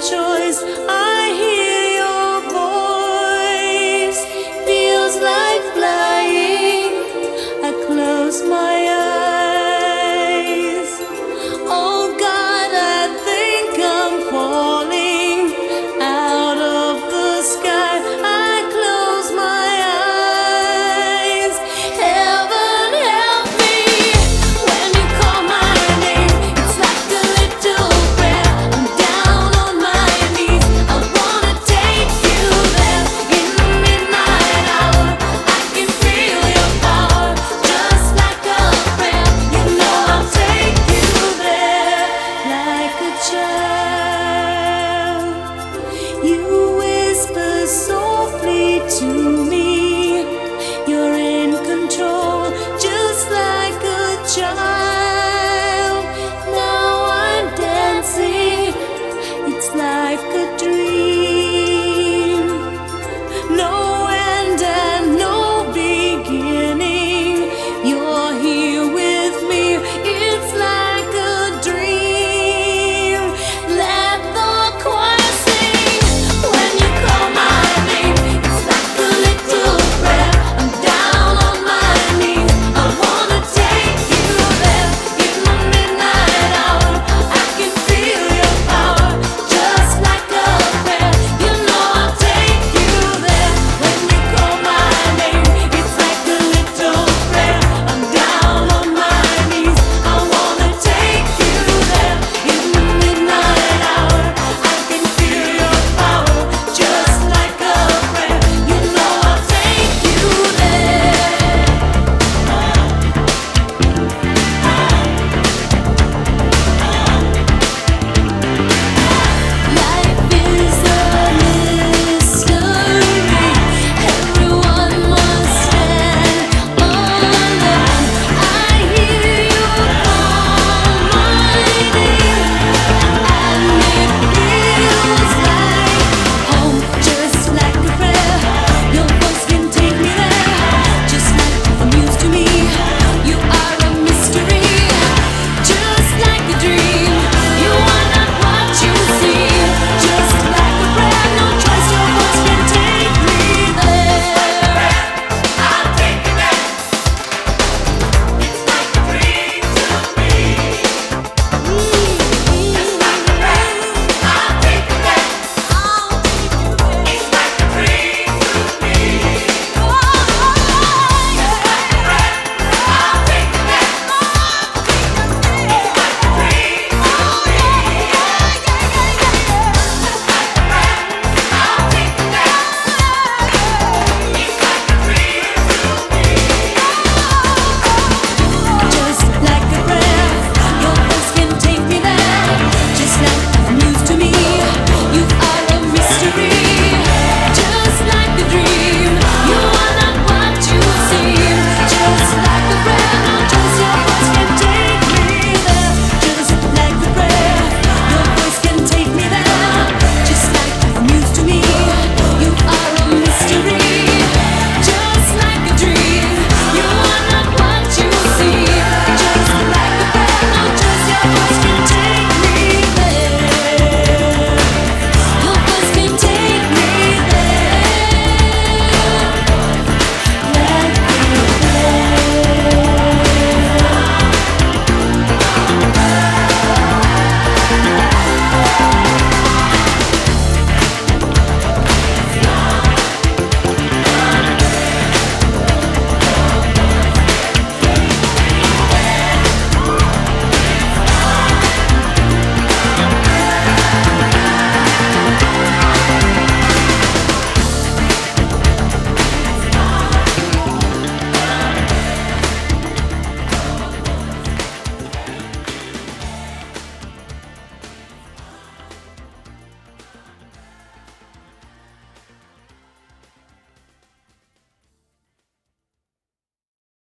choice.